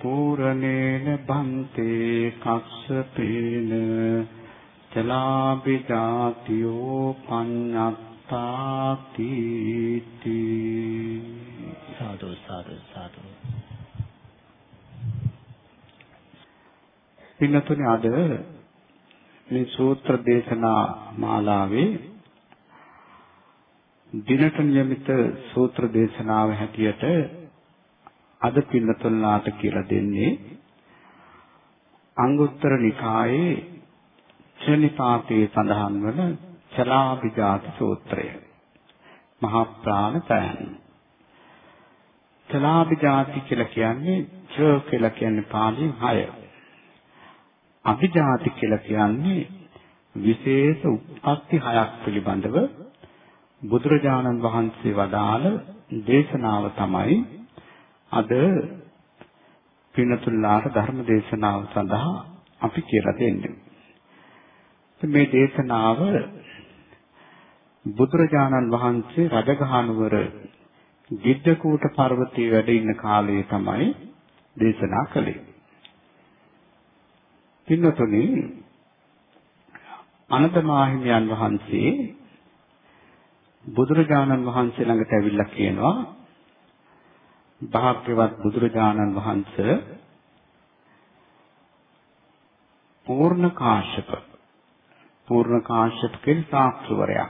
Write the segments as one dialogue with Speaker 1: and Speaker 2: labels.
Speaker 1: පූර්ණේන බන්තේ කස්සපේන චලාපි ජාතියෝ පඤ්ඤත්තාති
Speaker 2: සාදු සාදු සාදු
Speaker 1: පින්නතුනි අද මේ සූත්‍ර දේශනා මාලාවේ දිනට නියමිත සූත්‍ර දේශනාව හැටියට අද පින්නතුල්ලාට කියලා දෙන්නේ අංගුත්තර නිකායේ චනිපාතයේ සඳහන් වන චලාභිජාති සූත්‍රය. මහා ප්‍රාණ පෑන්. චලාභිජාති කියලා කියන්නේ ච කියලා කියන්නේ පාලියෙන් 6. අභිජාති කියලා කියන්නේ විශේෂ උත්පත්ති හයක් පිළිබඳව බුදුරජාණන් වහන්සේ වදාළ දේශනාව තමයි අද පිනතුල්ලාට ධර්ම දේශනාව සඳහා අපි කියලා දෙන්නේ. මේ දේශනාව බුදුරජාණන් වහන්සේ රජගහනුවර ගිද්දකූට පර්වතයේ වැඩ ඉන්න කාලයේ තමයි දේශනා කළේ. පින්නතුනි අනන්ත මාහිමියන් වහන්සේ බුදුරජාණන් වහන්සේ ළඟට ඇවිල්ලා කියනවා භාග්‍යවත් බුදුරජාණන් වහන්සේ පූර්ණ කාශ්‍යප පූර්ණ කාශ්‍යප කියන සාක්ෂවරයා.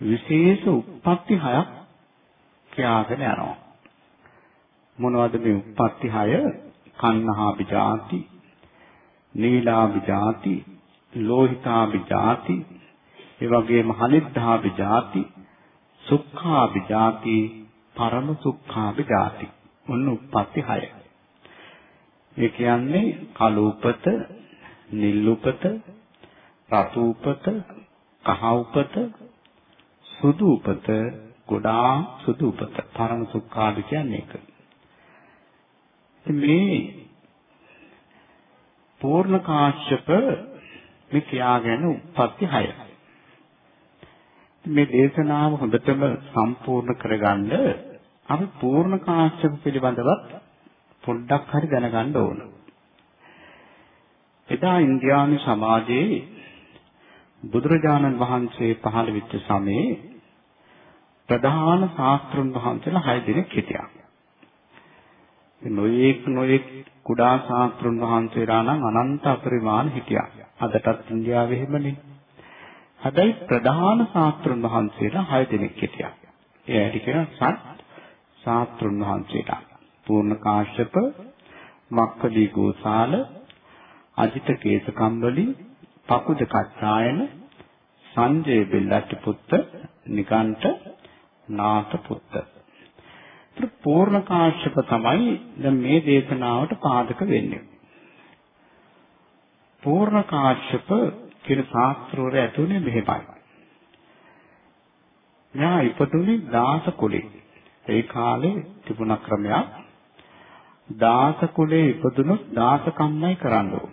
Speaker 1: විශේෂ උප්පත්ති හයක් කියාගෙන යනවා. මොනවද මේ උප්පත්ති හය? කන්නහාපි ජාති නීලාපි ජාති ලෝහිතාපි ජාති ඒ වගේම හනිද්ධාපි ජාති සුඛාපි ජාති පරම සුඛාපි ජාති ඔන්න උප්පත්ති 6 ඒ කියන්නේ කළු උපත නිල් උපත රතු උපත කහ උපත සුදු උපත ගොඩා සුදු උපත. පරම සුඛාපි කියන්නේ ඒක. මේ පූර්ණ කාශ්‍යප මේ කියාගෙන උප්පත්ති 6 මේ දේශනාව හොඳටම සම්පූර්ණ කරගන්න අපි පූර්ණ කාශ්‍යප පිළිබඳවත් පොඩ්ඩක් හරි දැනගන්න ඕන. එදා ඉන්දියානු සමාජයේ බුදුරජාණන් වහන්සේ පහළ වෙච්ච සමයේ ප්‍රධාන ශාස්ත්‍රුන් වහන්සේලා 6 දෙනෙක් හිටියා. නොයේක් නොයේක් කුඩා ශාස්ත්‍රුන් වහන්සේලා නම් අනන්ත අපරිමාණ හිටියා. අදටත් ඉන්දියාවේ එහෙමනේ. හැබැයි ප්‍රධාන ශාස්ත්‍රුන් වහන්සේලා 6 දෙනෙක් හිටියා. ඒ ඇටි කියන සත් ශාස්ත්‍රුන් වහන්සේලා. පූර්ණ කාශ්‍යප, මක්කලි ගෝසාල, අජිත කේසකම්බලි, පකුද කච්චායන, සංජය බෙල්ලට්ටි පුත්ත, නිකාන්ත නාථ පුත්ත. පූර්ණ කාශ්‍යප තමයි දැන් මේ දේශනාවට පාදක වෙන්නේ. පූර්ණ කාශ්‍යප කියන ශාස්ත්‍රවල ඇතුලේ මෙහෙමයි. මෙයා ඉපදුනේ දාස කුලේ. ඒ කාලේ තිබුණ ක්‍රමයක් දාස කුලේ ඉපදුනොත් දාසකම්මයි කරන්න ඕන.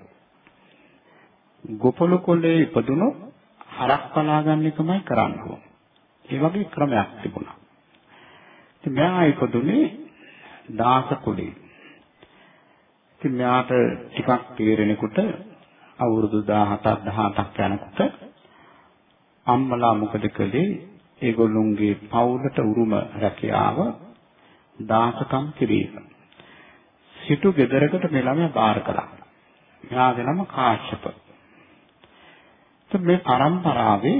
Speaker 1: ගොපළු කුලේ ඉපදුනොත් හරක් පලා ගන්න එකමයි කරන්න ඕන. ඒ වගේ ක්‍රමයක් තිබුණා. ඉතින් මෙයා ඉපදුනේ දාස කුලේ. ඉතින් මෙයාට ටිකක් තීරණෙකුට අවුරුදු 17ක් 18ක් යනකොට අම්මලා මොකද කළේ ඒගොල්ලොන්ගේ පවුලට උරුම රැකියාව දාසකම් කිරීම. සිටු ගෙදරකට මේ ළමයා බාර කළා. මෙයාගේ නම කාශ්‍යප. මේ පරම්පරාවේ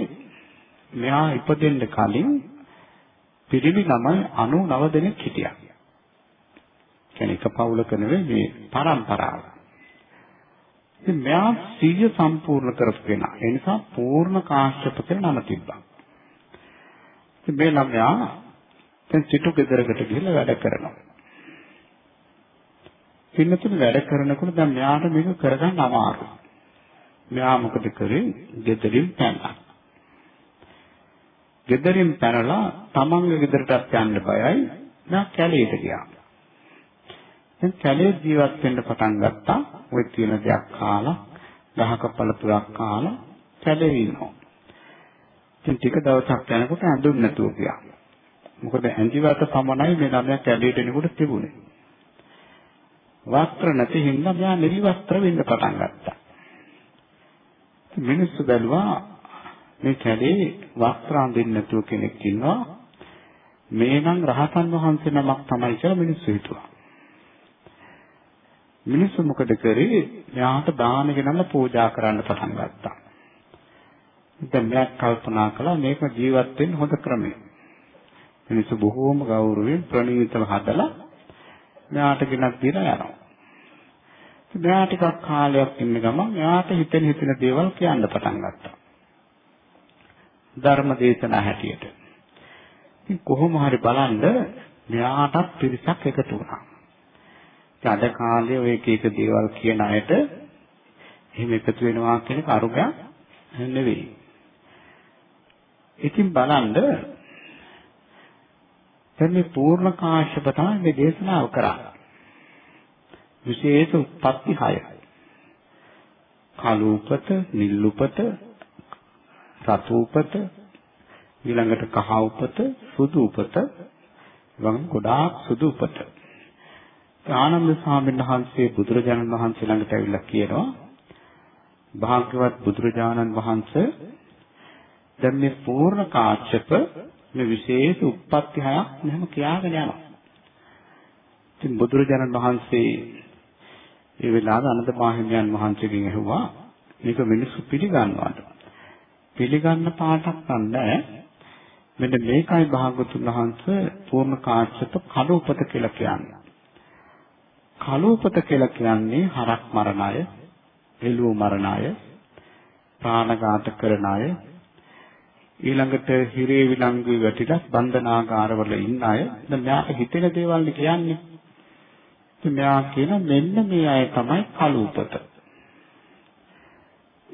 Speaker 1: මෙයා ඉපදෙන්න කලින් පිරිමි ළමයි 99 දෙනෙක් හිටියා. කියන්නේ එක පවුලක නෙවෙයි මේ පරම්පරාව. ඉතින් මෙයා සීය සම්පූර්ණ කරපු කෙනා. ඒ නිසා පූර්ණ කාශ්‍යප කියලා නම තිබ්බා. ඉතින් මේ ළමයා දැන් සිටු ගෙදරකට ගිහිල්ලා වැඩ කරනවා. පින්නතුනේ වැඩ කරනකොට දැන් මෙයාට මේක කරගන්න අමාරුයි. මෙයා මොකද කරේ? ගෙදරින් පැනලා. ගෙදරින් පැනලා තමන්ගේ ගෙදරටත් යන්න බයයි. මෙයා කැලේට ගියා. දැන් කැලේ ජීවත් වෙන්න පටන් ගත්තා. ওই තියෙන දෙයක් කාලා, ගහක පළතුරක් කාලා කැලේ ඉන්නවා. ඉතින් ටික දවසක් යනකොට ඇඳුම් නැතුව ගියා. මොකද ඇඳිවට පමණයි මේ ළමයා කැලේට එනකොට තිබුණේ. වස්ත්‍ර නැති හින්දා මෙයා නිර්වස්ත්‍ර වෙන්න පටන් ගත්තා. මිනිස්සු බැලුවා මේ කැලේ වස්ත්‍ර අඳින්න නැතුව කෙනෙක් ඉන්නවා. මේ නම් රහතන් වහන්සේ නමක් තමයි කියලා මිනිස්සු හිතුවා. මිනිස්සු මොකද කරේ? මෙයාට දාන ගෙනල්ලා පූජා කරන්න පටන් ගත්තා. දැන් මෙයා කල්පනා කළා මේක ජීවත් වෙන්න හොඳ ක්‍රමය. මිනිස්සු බොහෝම ගෞරවයෙන් ප්‍රණීතව හදලා මෙයාට ගෙනත් දීලා යනවා. මෙයා ටිකක් කාලයක් ඉන්න ගමන් මෙයාට හිතෙන හිතෙන දේවල් කියන්න පටන් ගත්තා. ධර්ම දේශනා හැටියට. ඉතින් කොහොම හරි බලන්න මෙයාටත් පිරිසක් එකතු වුණා. ඉතින් අද කාලේ ඔය එක එක දේවල් කියන අයට එහෙම එකතු වෙනවා කියන කරුණක් නෙවෙයි. ඉතින් බලන්න දැන් මේ පූර්ණ කාශ්‍යප තමයි මේ දේශනාව කරන්නේ. විශේෂ උත්පත්ති 6යි. කලූපත, නිල්ලුපත, රතුපත, ඊළඟට කහ උපත, සුදු උපත, වගේ ගොඩාක් සුදු උපත. ආනන්ද ස්වාමීන් වහන්සේ බුදුරජාණන් වහන්සේ ළඟට ඇවිල්ලා කියනවා භාග්‍යවත් බුදුරජාණන් වහන්සේ දැන් මේ පූර්ණ කාශ්‍යප මේ විශේෂ උත්පත්ති හයක් මෙහෙම කියාගෙන යනවා. ඉතින් බුදුරජාණන් වහන්සේ ඒ වෙලාවේ අනන්ත මාහිමියන් වහන්සේගෙන් ඇහුවා මේක මිනිස්සු පිළිගන්නවාද? පිළිගන්න පාටක් නැහැ. මෙන්න මේකයි භාගතුන් වහන්සේ පූර්ණ කාශ්‍යප කලෝපත කියලා කියන්නේ. කලෝපත කියලා කියන්නේ හරක් මරණ අය, එළුව මරණ අය, ප්‍රාණඝාත කරන අය, ඊළඟට හිරේ විලංගුවේ වැටිලා බන්ධනාගාරවල ඉන්න අය. දැන් මෙයාට හිතෙන දේවල් කියන්නේ. ඉතින් මෙයා කියන මෙන්න මේ අය තමයි කලූපත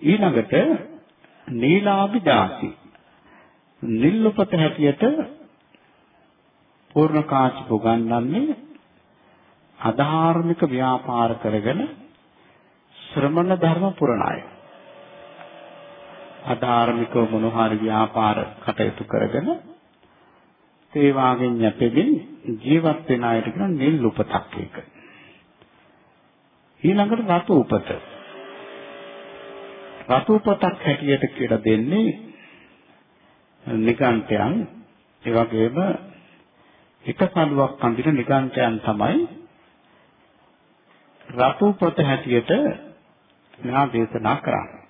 Speaker 1: ඊළඟට නීලාභි දාසි නිල්ලුපත හැටියට පූර්ණ කාච පුගන්වන්නේ අධාර්මික ව්‍යාපාර කරගෙන ශ්‍රමණ ධර්ම පුරණ අය. අධාර්මිකව මොනහරි ව්‍යාපාර කටයුතු කරගෙන ඒ වාගෙන් යැපෙමින් ජීවත් වෙන අයට කියන නිල් උපතක් ඒක. ඊළඟට රතු උපත. රතු උපතක් හැටියට කියලා දෙන්නේ නිකාන්තයන් ඒ වගේම එක කඩුවක් අඳින නිකාන්තයන් තමයි රතු උපත හැටියට මෙහා දේශනා කරන්නේ.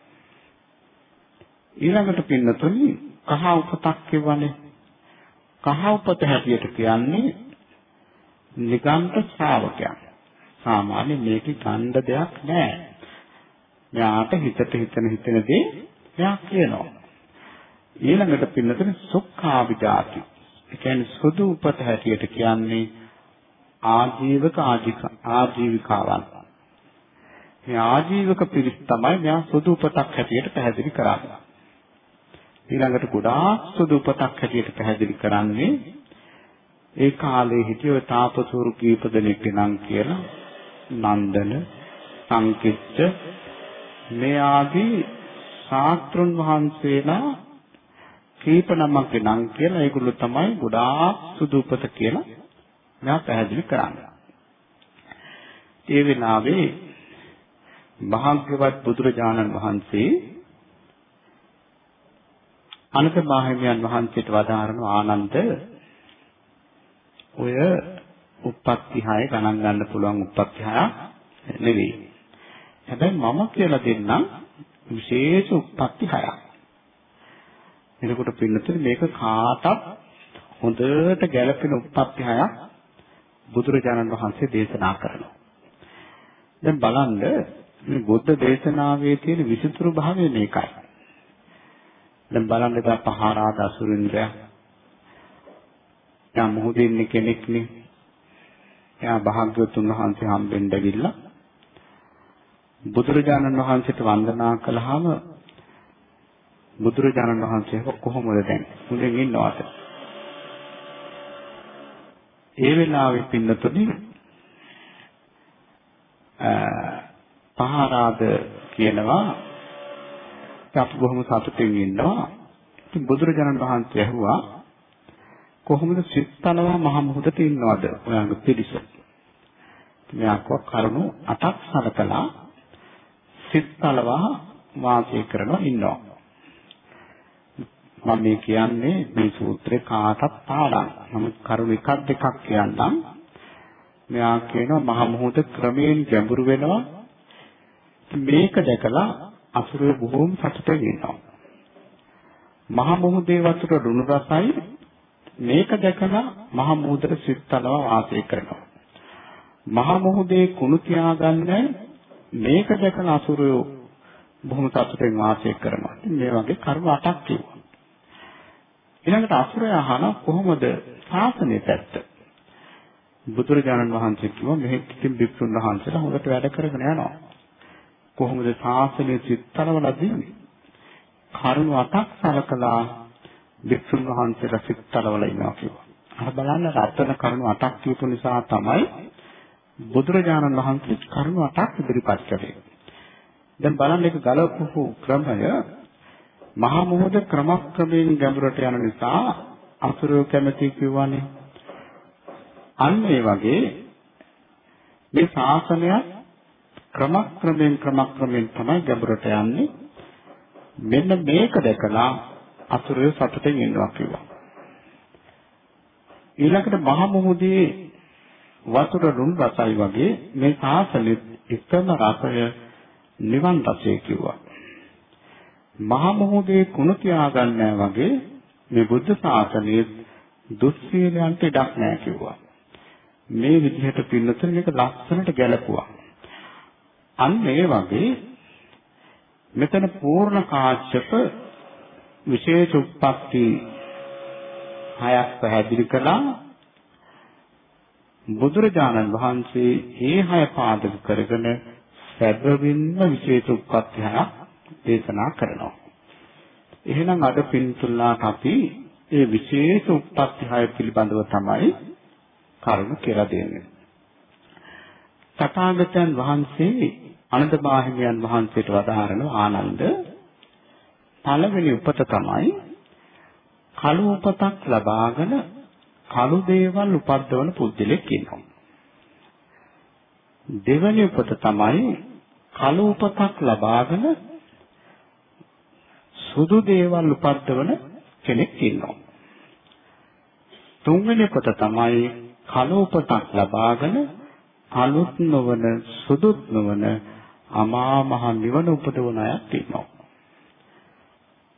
Speaker 1: ඊළඟට පින්නතුනි කහ උපතක් කියවනේ. කහ උපත හැටියට කියන්නේ නිගන්ත ශ්‍රාවකයන්. සාමාන්‍ය මේකේ ගන්න දෙයක් නැහැ. මෙයාට හිතට හිතන හිතන දේ මෙයා කියනවා. ඊළඟට පින්නතුනි සුඛාවිජාති. ඒ කියන්නේ සුදු උපත හැටියට කියන්නේ ආජීවක ආජීවිකාවන්. මේ ආජීවක පිරිස් තමයි මෙයා සුදු උපතක් හැටියට පැහැදිලි කරන්නේ. ඊළඟට ගොඩාක් සුදු උපතක් හැටියට පැහැදිලි කරන්නේ ඒ කාලේ හිටිය ඔය තාපසවරු කීප දෙනෙක් නම් කියලා නන්දන සංකිට්ඨ මේ ආදී ශාස්ත්‍රුන් වහන්සේලා කීප නමක් නම් කියලා ඒගොල්ලෝ තමයි ගොඩාක් සුදු උපත කියලා මම පැහැදිලි කරන්නේ. ඒ වෙලාවේ භාග්‍යවත් බුදුරජාණන් වහන්සේ අනක මාහිමියන් වහන්සේට වදාරන ආනන්ද ඔය උප්පත්ති හය ගණන් ගන්න පුළුවන් උප්පත්ති හය නෙවෙයි. හැබැයි මම කියලා දෙන්නම් විශේෂ උප්පත්ති හයක්. එතකොට පින්නතුනේ මේක කාටත් හොඳට ගැළපෙන උප්පත්ති හයක් බුදුරජාණන් වහන්සේ දේශනා කරනවා. දැන් බලන්න මේ බුද්ධ දේශනාවේ තියෙන විසිතුරු භාවය මේකයි. දැන් බලන්න එපා පහරාද අසුරින්ද්‍රය. එයා මුහුදේ ඉන්න කෙනෙක්නේ. එයා භාග්‍යවතුන් වහන්සේ හම්බෙන්න ගිහිල්ලා බුදුරජාණන් වහන්සේට වන්දනා කළාම බුදුරජාණන් වහන්සේ කොහොමද දැන් මුලින් ඉන්නවද? ඒ වෙලාවේ පින්නතුනි පහරාද කියනවා අපි බොහොම සතුටින් ඉන්නවා. ඉතින් බුදුරජාණන් වහන්සේ ඇහුවා කොහොමද සිත්තනවා මහ මුහුදට ඉන්නවද ඔයාගේ පිරිස? මෙයාකව කරුණු අටක් සලකලා සිත්තලවා වාසය කරනවා ඉන්නවා. මම මේ කියන්නේ මේ සූත්‍රේ කාටත් පාඩම්. නමුත් කරුණු එකක් දෙකක් කියන්නම්. මෙයා කියනවා මහ මුහුද ක්‍රමයෙන් ගැඹුරු වෙනවා. මේක දැකලා අසුරය බොහෝම සතුටින් ඉන්නවා. මහ මුහුදේ වතුර ලුණු රසයි මේක දැකලා මහ මුහුදට සිත්තලව වාසය කරනවා. මහ මුහුදේ කුණු තියාගන්න මේක දැකලා අසුරයෝ බොහොම සතුටින් වාසය කරනවා. මේ වගේ කර්ම අටක් කිව්වා. ඊළඟට අසුරය අහන කොහොමද ශාසනය පැත්ත? බුදුරජාණන් වහන්සේ කිව්වා මෙහෙ ඉතින් බික්ෂුන් වහන්සේලා හොඳට වැඩ කරගෙන යනවා. කොහොමද ශාසනය සිත්තරවලා දෙන්නේ? කරුණු අටක් සලකලා බික්ෂුන් වහන්සේලා සිත්තරවලා ඉන්නවා කිව්වා. අර බලන්න රත්න කරුණු අටක් කියපු නිසා තමයි බුදුරජාණන් වහන්සේ කරුණු අටක් ඉදිරිපත් කළේ. දැන් බලන්න ඒක ගලපපු ක්‍රමය මහා මොහොත ක්‍රමක්‍රමයෙන් ගැඹුරට යන නිසා අසුරෝ කැමති කියවනේ. අන්න ඒ වගේ මේ ශාසනය ක්‍රමක්‍රමයෙන් ක්‍රමක්‍රමයෙන් තමයි ගැඹුරට යන්නේ. මෙන්න මේක දැකලා අසුරය සතුටින් ඉන්නවා කිව්වා. ඊළඟට මහා මොහොතේ වතුර රුන් රසයි වගේ මේ ශාසනෙ එකම රසය නිවන් රසය කිව්වා. මහා මොහොතේ කුණ තියාගන්නෑ වගේ මේ බුද්ධ ශාසනයේ දුස්සීලයන්ට ඉඩක් නැහැ කිව්වා. මේ විදිහට පින්නතර මේක ලස්සනට ගැලපුවා. අන්න ඒ වගේ මෙතන පූර්ණ කාශ්‍යප විශේෂ උප්පත්ති හයක් පැහැදිලි කළා බුදුරජාණන් වහන්සේ ඒ හය පාදක කරගෙන සැබවින්ම විශේෂ උප්පත්ති හයක් දේශනා කරනවා. එහෙනම් අද පින්තුල්ලාට අපි ඒ විශේෂ උප්පත්ති හය පිළිබඳව තමයි කරුණු කියලා දෙන්නේ. තථාගතයන් වහන්සේ අනන්ත බාහිමියන් වහන්සේට වදාරන ආනන්ද පළවෙනි උපත තමයි කලු උපතක් ලබාගෙන කලු දේවල් උපද්දවන පුද්ගලෙක් ඉන්නවා. දෙවැනි උපත තමයි කලු උපතක් ලබාගෙන සුදු දේවල් උපද්දවන කෙනෙක් ඉන්නවා. තුන්වෙනි උපත තමයි කලු උපතක් ලබාගෙන අලුත් නොවන සුදුත් නොවන අමා මහ නිවන උපදවන අයත් ඉන්නවා.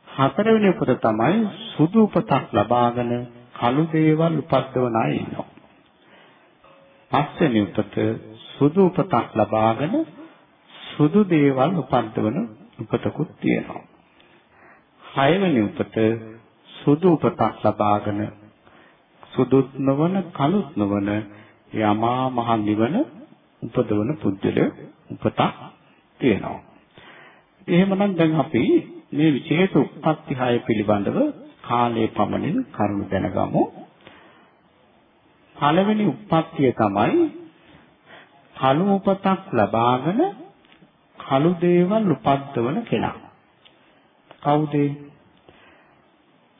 Speaker 1: හතරවෙනි උපත තමයි සුදු උපතක් ලබාගෙන කළු දේවල් උපද්දවන අය ඉන්නවා. පස්වෙනි උපත සුදු උපතක් ලබාගෙන සුදු දේවල් උපද්දවන උපතකුත් තියෙනවා. හයවෙනි උපත සුදු උපතක් ලබාගෙන සුදුත් නොවන කළුත් නොවන යමා මහ නිවන උපදවන පුද්ගල උපතක් තියෙනවා. එහෙමනම් දැන් අපි මේ විශේෂ උප්පත්ති හය පිළිබඳව කාලයේ පමණින් කරුණු දැනගමු. පළවෙනි උප්පත්තිය තමයි කලු උපතක් ලබාගෙන කලු දේවල් උපද්දවන කෙනා. කවුද?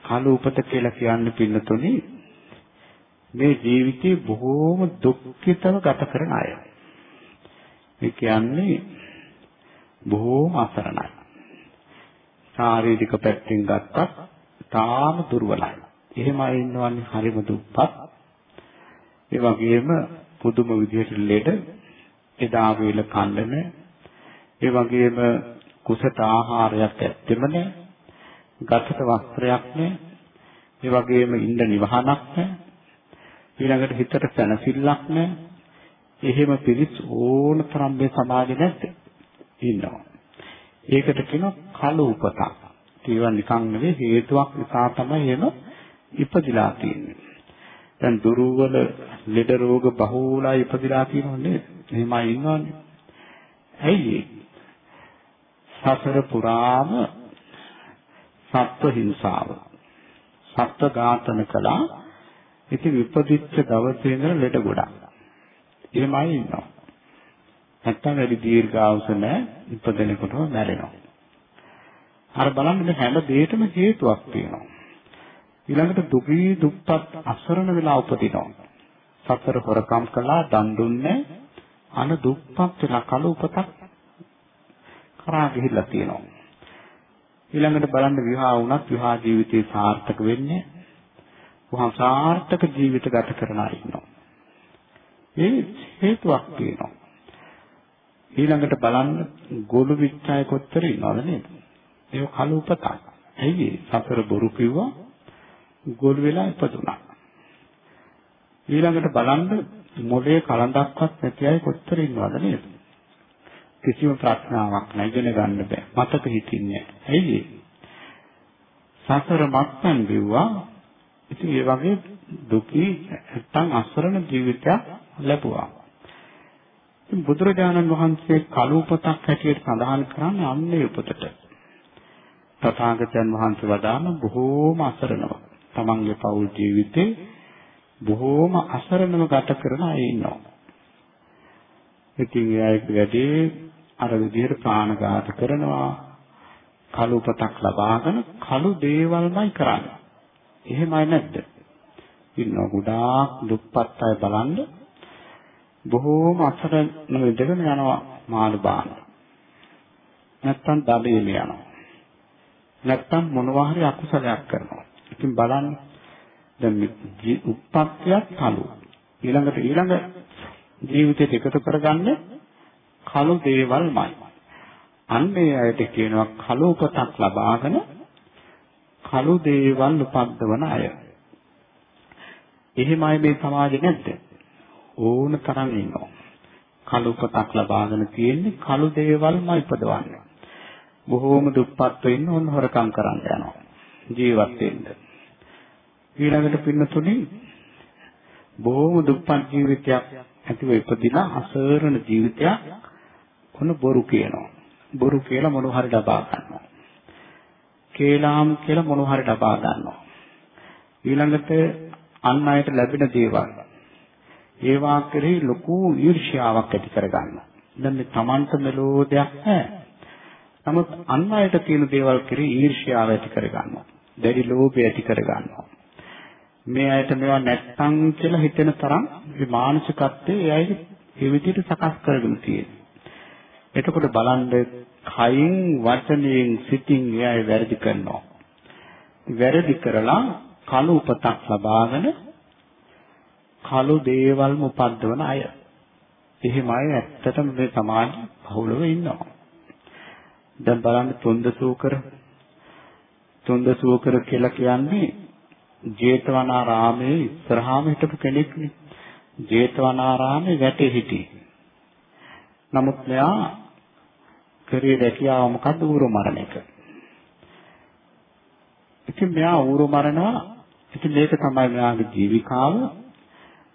Speaker 1: කලු උපත කියලා කියන්නේ පින්නතුනි මේ ජීවිතේ බොහෝම දුක්ඛිතව ගත කරන අය. ඒ කියන්නේ බොහෝම අසරණයි. ශාරීරික පැත්තෙන් ගත්තත් තාම දුර්වලයි. එහෙම අය ඉන්නවන්නේ හරිම දුප්පත්. ඒ වගේම පුදුම විදිහට ලෙඩ එදා වේල කන්න ඒ වගේම කුසට ආහාරයක් ඇත්තෙම නැහැ. ගතට වස්ත්‍රයක් නැහැ. ඒ වගේම ඉන්න නිවහනක් නැහැ. ඊළඟට හිතට සැනසෙල්ලක් නැහැ. එහෙම පිරිස් ඕන තරම් මේ සමාජෙ නැද්ද? ඉන්නවා. ඒකට කියනවා කලු උපතක්. ඒවා නිකන් නෙවෙයි හේතුවක් නිසා තමයි එහෙම ඉපදිලා තියෙන්නේ. දැන් දුරවල ලෙඩ රෝග බහූලයි ඉපදිලා තියෙනව නේද? එහෙමයි ඉන්නවනේ. ඇයි සසර පුරාම සත්ව හිංසාව සත්ව ඝාතන කළා. ඉතින් විපදිච්ච දවසේ ඉඳලා ලෙඩ ගොඩක්. එහෙමයි ඉන්නවා. නැත්තම් වැඩි දීර්ඝායුෂ නැහැ ඉපදෙනකොටම මැරෙනවා. අර බලන්න මේ හැම දෙයකම හේතුවක් තියෙනවා. ඊළඟට දුකී දුප්පත් අසරණ වෙලා උපදිනවා. සතර හොරකම් කළා දන් දුන්නේ අන දුප්පත් වෙලා කල උපතක් කරා ගිහිල්ලා තියෙනවා. ඊළඟට බලන්න විවාහ වුණත් විවාහ ජීවිතේ සාර්ථක වෙන්නේ වහා සාර්ථක ජීවිත ගත කරන අය ඉන්නවා. ඒ හේතුවක් තියෙනවා. ඊළඟට බලන්න ගොළු විච්ඡාය කොච්චර ඉන්නවද නේද? ඒක කල උපතක්. ඇයි සතර බොරු කිව්වා ගොළු වෙලා ඉපදුනා. ඊළඟට බලන්න මොලේ කලඳක්වත් නැති අය කොච්චර ඉන්නවද නේද? කිසිම ප්‍රශ්නාවක් නැහැ ඉගෙන ගන්න බෑ. මතක හිටින්නේ නැහැ. ඇයි සසර මත්පැන් බිව්වා. ඉතින් ඒ වගේ දුකී නැත්තම් අසරණ ජීවිතයක් ලැබුවා. ඉතින් බුදුරජාණන් වහන්සේ කලූපතක් හැටියට සඳහන් කරන්නේ අන්නේ උපතට. තථාගතයන් වහන්සේ වදාළ බොහෝම අසරණව. තමන්ගේ පෞල් ජීවිතේ බොහෝම අසරණව ගත කරන අය ඉන්නවා. ඉතින් ඒ අයට වැඩි අර විදිහට ප්‍රාණඝාත කරනවා කළු උපතක් ලබාගෙන කළු දේවල්මයි කරන්නේ. එහෙමයි නැද්ද? ඉන්නවා ගොඩාක් දුප්පත් අය බලන්න බොහෝම අසරණ විදගෙන යනවා මාළු බාන. නැත්තම් දඩේම යනවා. නැත්තම් මොනවා හරි අකුසලයක් කරනවා. ඉතින් බලන්න දැන් උප්පත්තියක් කළු. ඊළඟට ඊළඟ ජීවිතයට එකතු කරගන්නේ කළු දේවල්මයි. අන්න ඒ අයට කියනවා කළු උපතක් ලබාගෙන කළු දේවල් උපද්දවන අය. එහෙමයි මේ සමාජෙ නැද්ද? ඕන තරම් ඉන්නවා. කළු උපතක් ලබාගෙන තියෙන්නේ කළු දේවල්මයි උපදවන්නේ. බොහෝම දුප්පත්ව ඉන්න ඕන හොරකම් කරන්න යනවා. ජීවත් වෙන්න. ඊළඟට පින්නතුනේ බොහෝම දුප්පත් ජීවිතයක් ඇතිව ඉපදිලා අසරණ ජීවිතයක් කොන බොරු කියනවා. බොරු කියලා මොනවා හරි ලබා ගන්නවා. කේලාම් කියලා මොනවා හරි ලබා ගන්නවා. ඊළඟට අන් අයට ලැබෙන දේවල් ඒවා කෙරෙහි ලොකු ඊර්ෂ්‍යාවක් ඇති කර ගන්නවා. දැන් මේ Tamanට මෙලෝ දෙයක් නැහැ. නමුත් අන් අයට තියෙන දේවල් කෙරෙහි ඊර්ෂ්‍යාව ඇති කර ගන්නවා. දැඩි ලෝභය ඇති කර ගන්නවා. මේ අයට මේවා නැත්තම් කියලා හිතෙන තරම් මේ මානසිකත්වයේ ඒ අය ඒ විදිහට සකස් කරගෙන තියෙනවා. එතකොට බලන්න කයින් වචනයෙන් සිතින් එයයි වැරදි කරනවා. වැරදි කරලා කලු උපතක් ලබාගෙන කලු දේවල්ම උපද්දවන අය. එහෙමයි ඇත්තටම මේ සමාජ බහුලව ඉන්නවා. දැන් බලන්න තුන්දසූකර තුන්දසූකර කියලා කියන්නේ ජේතවනාරාමයේ ඉස්සරහාම හිටපු කෙනෙක්නේ. ජේතවනාරාමේ වැටේ හිටියේ. නමුත් මෙයා කරේ රැකියාව මොකද්ද ඌරු මරණ එක. ඉතින් මෙයා ඌරු මරනවා. ඉතින් මේක තමයි මෙයාගේ ජීවිකාව.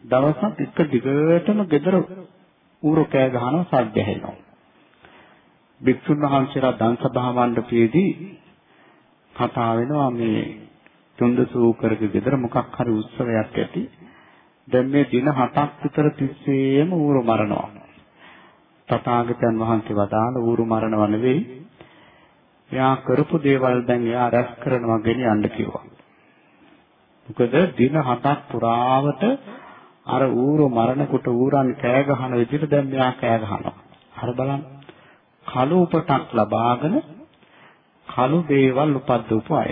Speaker 1: දවසක් එක දිගටම ගෙදර ඌරු කෑ ගහනවා සද්ද ඇහෙනවා. භික්ෂුන් වහන්සේලා දන් සභා මණ්ඩපයේදී කතා වෙනවා මේ තුන්දසූකරගේ ගෙදර මොකක් හරි උත්සවයක් ඇති. දැන් මේ දින 7ක් විතර තිස්සේම ඌරු මරනවා. තථාගතයන් වහන්සේ වදාළ ඌරු මරණව නෙවෙයි. එයා කරපු දේවල් දැන් එයා රැස් කරනවා ගෙනියන්න කිව්වා. මොකද දින හතක් පුරාවට අර ඌරු මරණකොට ඌරන් කෑ ගහන විදිහට දැන් මෙයා කෑ ගහනවා. අර බලන්න. කළු උපතක් ලබාගෙන කළු දේවල් උපද්දවපු අය.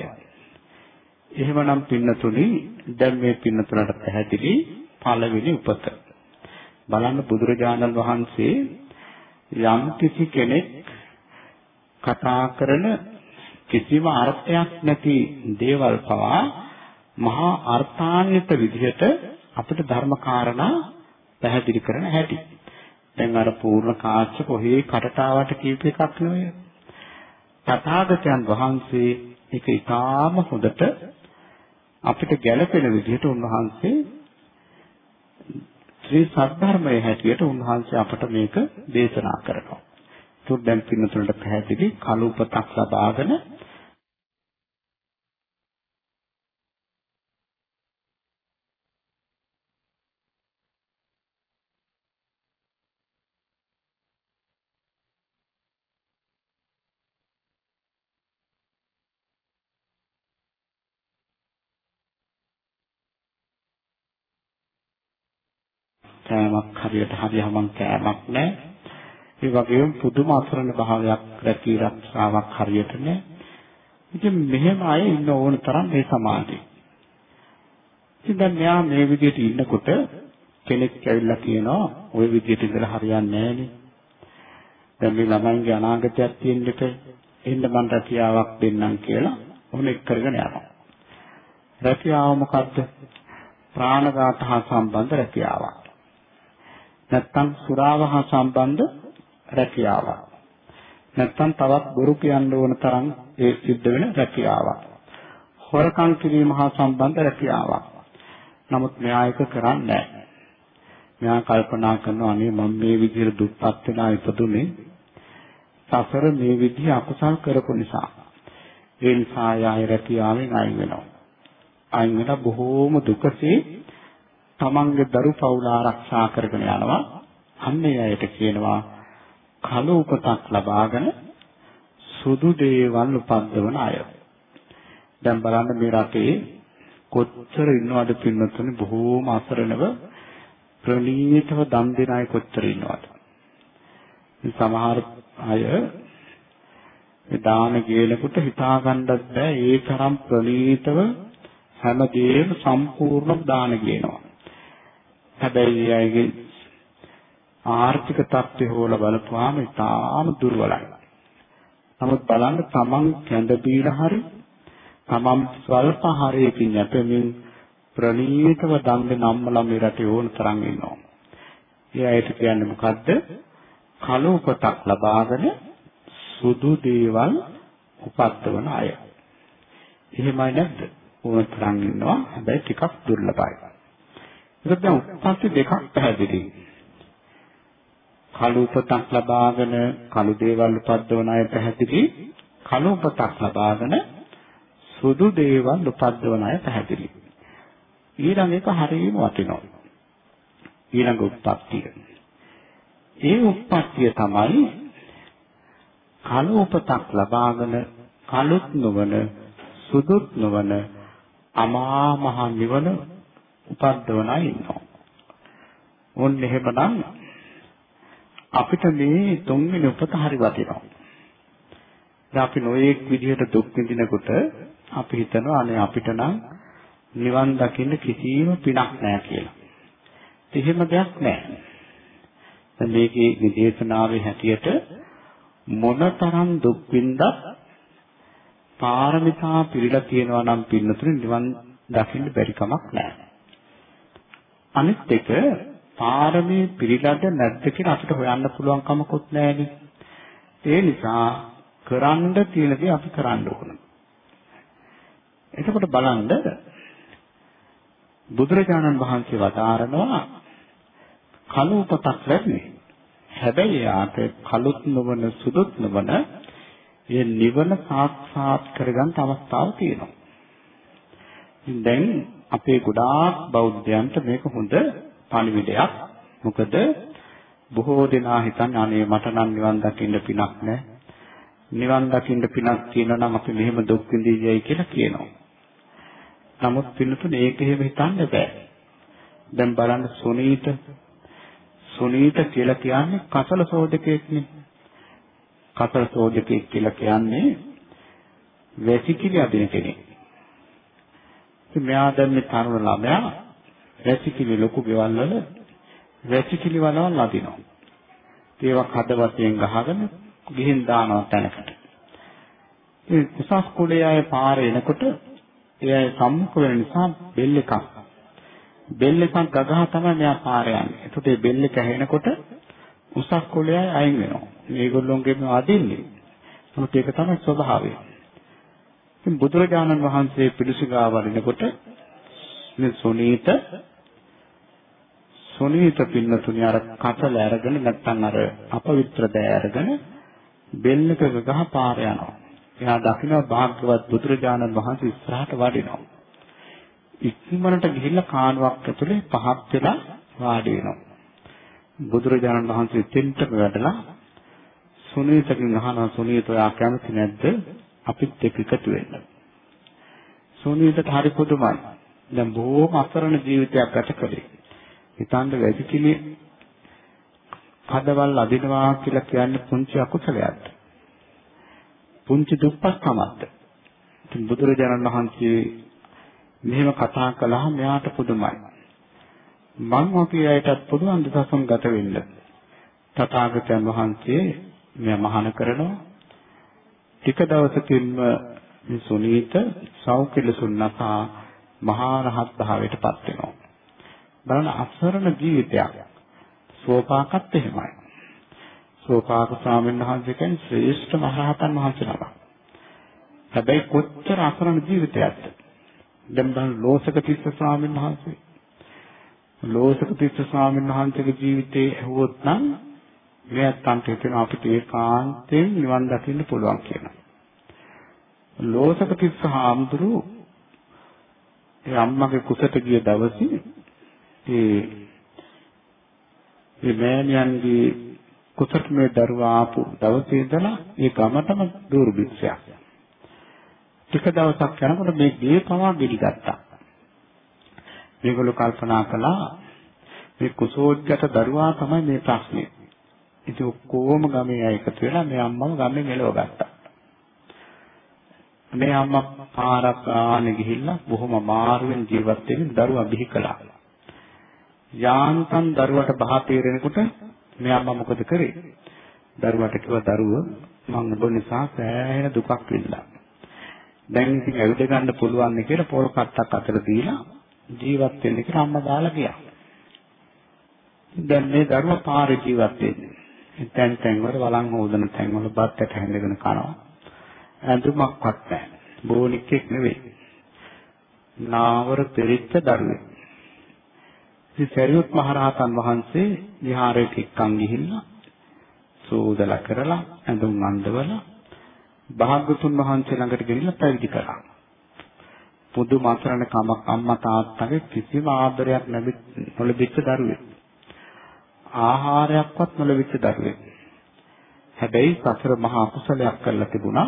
Speaker 1: එහෙමනම් පින්නතුනි දැන් මේ පින්නතුලට පැහැදිලි පළවෙනි උපත. බලන්න බුදුරජාණන් වහන්සේ යම් කිසි කෙනෙක් කතා කරන කිසිම අර්ථයක් නැති දේවල් පවා මහා අර්ථාන්විත විදිහට අපිට ධර්ම කාරණා පැහැදිලි කරන හැටි. දැන් අර පූර්ණ කාච්ච කොහේ කටටාවට කීප එකක් නෙවෙයි. තථාගතයන් වහන්සේ ඒක ඉතාම හොඳට අපිට ගැළපෙන විදිහට උන්වහන්සේ ශ්‍රී සද්ධර්මයේ හැටියට උන්වහන්සේ අපට මේක දේශනා කරනවා. ඒක දැන් පින්නතුලට පැහැදිලි කලුපතක් ලබාගෙන කෑමක් හරියට හරියමං කෑමක් නැහැ. ඒ වගේම පුදුම අසරණ භාවයක් රැකී රක්ෂාවක් හරියට නැහැ. ඉතින් මෙහෙම අය ඉන්න ඕන තරම් මේ සමාජයේ. ඉතින් දැන් මෙයා මේ විදිහට ඉන්නකොට කෙනෙක් ඇවිල්ලා කියනවා ওই විදිහට ඉඳලා හරියන්නේ නැහනේ. දැන් මේ ළමයින්ගේ අනාගතයක් තියෙන්න ඉපේ. එන්න මම රැකියාවක් දෙන්නම් කියලා ඔන්න එක් කරගෙන යනවා. රැකියාව මොකද්ද? ප්‍රාණඝාත හා සම්බන්ධ රැකියාවක්. නැත්තම් සුරාව හා සම්බන්ධ රැකියාවක්. නැත්තම් තවත් බොරු කියන්න ඕන තරම් ඒ සිද්ධ වෙන රැකියාවක්. හොරකම් කිරීම හා සම්බන්ධ රැකියාවක්. නමුත් මෙයා එක කරන්නේ නැහැ. මෙයා කල්පනා කරනවා අනේ මම මේ විදිහට දුක්පත් වෙලා ඉපදුනේ සසර මේ විදිහ අකුසල් කරපු නිසා. ඒ නිසා යාය රැකියාවෙන් අයින් වෙනවා. අයින් වෙලා බොහෝම දුකසේ තමන්ගේ දරු පවුල ආරක්ෂා කරගෙන යනවා. අන්න ඒ අයට කියනවා කල උපතක් ලබාගෙන සුදු දේවල් උපද්දවන අය. දැන් බලන්න මේ රටේ කොච්චර ඉන්නවද පින්නතුනි බොහෝම අසරණව ප්‍රණීතව දන් දෙන අය කොච්චර ඉන්නවද? සමහර අය ඒ දාන ගේනකොට හිතා ගන්නත් බෑ ඒ තරම් ප්‍රණීතව හැමදේම සම්පූර්ණ දාන ගේනවා. හැබැයි ඒ අයගේ ආර්ථික තත්ත්වය හොල බලපුවාම ඉතාම දුර්වලයි. නමුත් බලන්න තමන් කැඳ බීලා හරි තමන් ස්වල්ප හරයකින් යැපෙමින් ප්‍රණීතව දන් දෙන අම්මලා මේ රටේ ඕන තරම් ඉන්නවා. ඒ අයට කියන්නේ මොකද්ද? කලෝපතක් ලබාගෙන සුදු දේවල් උපද්දවන අය. එහෙමයි නැද්ද? ඕන තරම් ඉන්නවා. හැබැයි ටිකක් දුර්ලභයි. ඒක දැන් උත්පත්ති දෙකක් පැහැදිලි. කළු උපතක් ලබාගෙන කළු දේවල් උපද්දවන අය පැහැදිලි. කළු උපතක් ලබාගෙන සුදු දේවල් උපද්දවන අය පැහැදිලි. ඊළඟ එක හරියම වටිනවා. ඊළඟ උත්පත්තිය. ඒ උත්පත්තිය තමයි කළු උපතක් ලබාගෙන කළුත් නොවන සුදුත් නොවන අමා මහ නිවන උපද්දවන අය ඉන්නවා. ඕන්න එහෙමනම් අපිට මේ තුන්වෙනි උපත හරි වටිනවා. දැන් අපි නොයේක් විදිහට දුක් විඳිනකොට අපි හිතනවා අනේ අපිට නම් නිවන් දකින්න කිසිම පිනක් නැහැ කියලා. එහෙම දෙයක් නැහැ. දැන් මේකේ නිදේශනාවේ හැටියට මොනතරම් දුක් විඳත් පාරමිතා පිළිලා තියෙනවා නම් පින්නතුනේ නිවන් දකින්න බැරි කමක් නැහැ. අනිත් එක පාරමී පිළිලද නැද්ද කියලා අපිට හොයන්න පුළුවන් කමකුත් නැහැනේ. ඒ නිසා කරන්න තියෙන දේ අපි කරන්න ඕන. එතකොට බලන්න බුදුරජාණන් වහන්සේ වදාරනවා කලුපතක් ලැබුණේ. හැබැයි යාට කලුත් නොවන සුදුත් නොවන ඒ නිවන සාක්ෂාත් කරගන්න අවස්ථාවක් තියෙනවා. දැන් අපේ ගොඩාක් බෞද්ධයන්ට මේක හොඳ පණිවිඩයක්. මොකද බොහෝ දෙනා හිතන්නේ අනේ මට නම් නිවන් දකින්න පිනක් නැහැ. නිවන් දකින්න පිනක් තියෙනවා නම් අපි මෙහෙම දුක් විඳියයි කියලා කියනවා. නමුත් පින්නතුනේ ඒක එහෙම හිතන්න බෑ. දැන් බලන්න සුනීත සුනීත කියලා කියන්නේ කසල සෝදකයෙක්නේ. කසල සෝදකයෙක් කියලා කියන්නේ වැසිකිලි අදින කෙනෙක්. ඉතින් මෙයා දැන් මේ තරුණ ළමයා වැසිකිලි ලොකු ගෙවල් වල වැසිකිලි වලවල් අදිනවා. ඒවා හදවතෙන් ගහගෙන ගිහින් දානවා තැනකට. ඒ උසස් කුලයේ අය පාරේ එනකොට ඒ අය සම්මුඛ වෙන නිසා බෙල් එකක් බෙල් එකක් ගගහ තමයි මෙයා පාරේ යන්නේ. ඒකට මේ බෙල් එක ඇහෙනකොට උසස් කුලයේ අය අයින් වෙනවා. මේගොල්ලෝගෙම අදින්නේ. නමුත් ඒක තමයි ස්වභාවය. ඉතින් බුදුරජාණන් වහන්සේ පිළිසිගා වඩිනකොට මේ සුනීත සුනීත පින්නතුනි අර කතල අරගෙන නැත්තම් අර අපවිත්‍ර දෑ අරගෙන බෙල්ලක ගහ පාර යනවා. එයා දකින්න භාග්‍යවත් බුදුරජාණන් වහන්සේ ඉස්සරහට වඩිනවා. ඉක්මනට ගිහිල්ලා කානුවක් ඇතුලේ පහත් වෙලා වාඩි වෙනවා. බුදුරජාණන් වහන්සේ දෙන්නට වැඩලා සුනීතකින් අහනවා සුනීත ඔයා කැමති නැද්ද අපිත් එක්ක එකතු වෙන්න. සුනීතට හරි පුදුමයි. දැන් බොහොම අසරණ ජීවිතයක් ගත කළේ. හිතන්න වැඩිකිලි කඩවල් අදිනවා කියලා කියන්නේ පුංචි අකුසලයක්ද? පුංචි දුප්පත්කමක්ද? ඉතින් බුදුරජාණන් වහන්සේ මෙහෙම කතා කළාම මෙයාට පුදුමයි. මං වගේ අයටත් පුළුවන් දසම් ගත වෙන්න. තථාගතයන් වහන්සේ මෙය මහාන කරනවා. ටික දවසකින්ම මේ සුනීත සෞඛ්‍යලසුන්නසා මහා රහත් භාවයට පත් වෙනවා. බලන්න අසරණ ජීවිතයක්. සෝපාකත් එහෙමයි. සෝපාක ස්වාමීන් වහන්සේ කියන්නේ ශ්‍රේෂ්ඨ මහරහතන් වහන්සේ නමක්. හැබැයි කොච්චර අසරණ ජීවිතයක්ද? දැන් බලන්න ලෝසක තිස්ස ස්වාමීන් වහන්සේ. ලෝසක තිස්ස ස්වාමීන් වහන්සේගේ ජීවිතේ ඇහුවොත් නම් මෙයන්ට හිතෙන අපිට ඒකාන්තයෙන් නිවන් දකින්න පුළුවන් කියලා. ලෝසක තිස්ස හාමුදුරුවෝ ඒ අම්මගේ කුසට ගිය දවසේ ඒ මේ මෑණියන්ගේ කුසට මේ දරුවා ආපු දවසේ ඉඳලා ඒ ගමටම දුර්භික්ෂයක්. ටික දවසක් යනකොට මේ ගේ පවා ගිනිගත්තා. මේගොල්ලෝ කල්පනා කළා මේ කුසෝද්ගත දරුවා තමයි මේ ප්‍රශ්නේ. ඉතින් ඔක්කොම ගමේ අය එකතු වෙලා මේ අම්මම ගමේ මෙලව ගත්තා. මේ අම්මා පාරක් ගානේ ගිහිල්ලා බොහොම අමාරුවෙන් ජීවත් වෙමින් දරුවා බිහි කළා. යාන්තම් දරුවට බහ තීරෙනකොට මේ අම්මා මොකද කරේ? දරුවට කිව්වා දරුව මම ඔබ නිසා සෑහෙන දුකක් විඳලා. දැන් ඉතින් ඇවිද ගන්න පුළුවන් නේ කියලා පොල් කට්ටක් අතර දීලා ජීවත් වෙන්න කියලා අම්මා දාලා ගියා. දැන් මේ දරුවා පාරේ ජීවත් වෙන්නේ. තැන් තැන් වල වළං හොදන තැන් වල බත් ඇට හැඳගෙන කනවා. ඇඳුමක්වත් නැහැ. බෝනික්ෙක් නෙවෙයි. නාවර පෙරිච්ච දරුවෙක්. ඉතින් සරියුත් මහරහතන් වහන්සේ විහාරයට එක්කන් ගිහිල්ලා සෝදලා කරලා ඇඳුම් අඳවලා භාග්‍යතුන් වහන්සේ ළඟට ගෙනිලා පැවිදි කරා. පුදු මාතරණ කමක් අම්මා තාත්තගේ කිසිම ආදරයක් නොලැබිච්ච දරුවෙක්. ආහාරයක්වත් නොලැබිච්ච දරුවෙක්. හැබැයි සතර මහා කුසලයක් කරලා තිබුණා.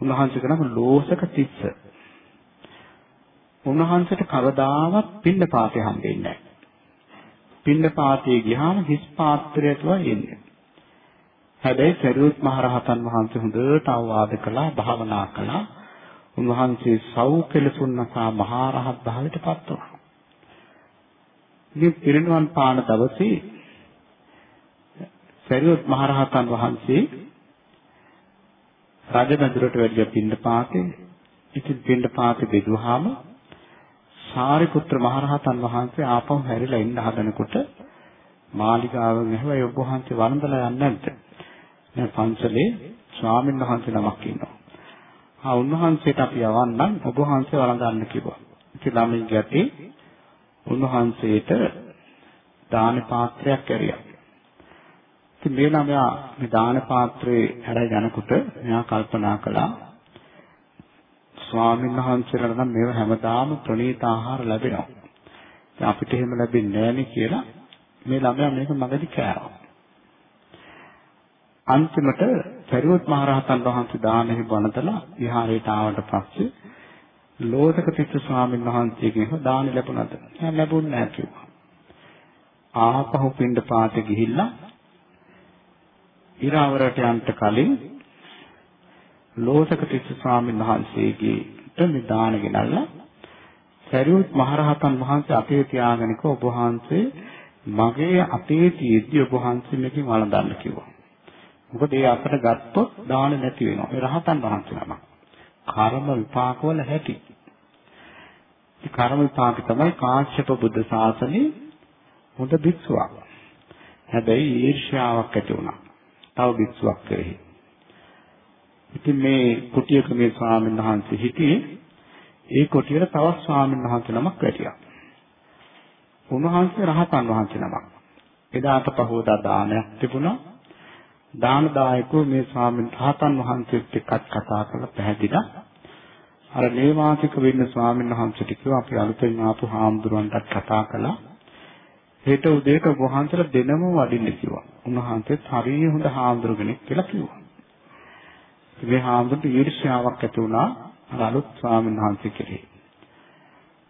Speaker 1: උන්වහන්සේගේ නම ලෝසක තිස්ස. උන්වහන්සේට කවදාවත් පින්න පාතේ හම්බෙන්නේ නැහැ. පින්න පාතේ ගියාම හිස් පාත්‍රයට එන්නේ. හැබැයි සරියුත් මහ රහතන් වහන්සේ හොඳට අවවාද කළා භාවනා කළා. උන්වහන්සේ සව් කෙලසුන්නසා මහා රහත් භාවයට පත් වුණා. ඉතින් පිරිනුවන් පාන දවසේ සරියුත් මහ රහතන් වහන්සේ රජමැදුරට වැඩිය පින්නපාතේ ඉතින් පින්නපාතේ බෙදුවාම සාරිපුත්‍ර මහරහතන් වහන්සේ ආපහු හැරිලා ඉන්න හදනකොට මාලිගාවෙන් ඇහුවා ඔබ වහන්සේ වන්දලා යන්නේ නැද්ද? නෑ පන්සලේ ස්වාමීන් වහන්සේ නමක් ඉන්නවා. ආ උන්වහන්සේට අපි යවන්නම් ඔබ වහන්සේ වළඳන්න කිව්වා. ඉතින් ළමයි ගැටේ උන්වහන්සේට දාන පාත්‍රයක් ඇරියා. ඉතින් මේ ළමයා මේ දාන පාත්‍රේ හැරයි යනකොට මෙයා කල්පනා කළා ස්වාමීන් වහන්සේලාට නම් මේව හැමදාම ප්‍රණීත ආහාර ලැබෙනවා. දැන් අපිට එහෙම ලැබෙන්නේ නැහෙනි කියලා මේ ළමයා මේක මගදී කෑවා. අන්තිමට සරියොත් මහරහතන් වහන්සේ දානෙහි වනතලා විහාරයට ආවට පස්සේ ලෝධක තිස්ස ස්වාමීන් වහන්සේගෙන් දාන ලැබුණාද? නෑ ලැබුණ නෑ කිව්වා. ආපහු පින්ඩ පාතේ ගිහිල්ලා ඉරාවරට යන්න කලින් ලෝසක තිස්ස ස්වාමීන් වහන්සේගේට මේ දාන ගෙනල්ලා සරියුත් මහරහතන් වහන්සේ අපේ තියාගෙනක ඔබ වහන්සේ මගේ අපේ තියෙද්දි ඔබ වහන්සේ මේකෙන් වළඳන්න කිව්වා. මොකද ඒ අපට ගත්තොත් දාන නැති වෙනවා. ඒ රහතන් වහන්සේ නමක්. කර්ම විපාකවල හැටි. ඒ කර්ම විපාක තමයි කාශ්‍යප බුද්ධ ශාසනයේ හොඳ භික්ෂුවක්. හැබැයි ඊර්ෂ්‍යාවක් ඇති වුණා. තව භික්ෂුවක් කෙරෙහි. ඉතින් මේ කුටියක මේ ස්වාමීන් වහන්සේ හිටියේ ඒ කුටියට තවත් ස්වාමීන් වහන්සේ නමක් වැඩියා. උන්වහන්සේ රහතන් වහන්සේ නමක්. එදාට පහවදා දානයක් තිබුණා. දාන දායකෝ මේ ස්වාමීන් රහතන් වහන්සේත් එක්ක කතා කරලා පැහැදිලා අර නේවාසික වෙන්න ස්වාමීන් වහන්සේට කිව්වා අපි අලුතෙන් ආපු හාමුදුරුවන්ටත් කතා කළා. හෙට උදේට ඔබ වහන්සේලා දෙනම වඩින්න කිව්වා. උන්වහන්සේත් හරිය හොඳ හාමුදුරු කෙනෙක් කියලා කිව්වා. මේ හාමුදුරුවෝ ඊර්ෂ්‍යාවක් ඇති වුණා අර අලුත් ස්වාමීන් වහන්සේ කෙරෙහි.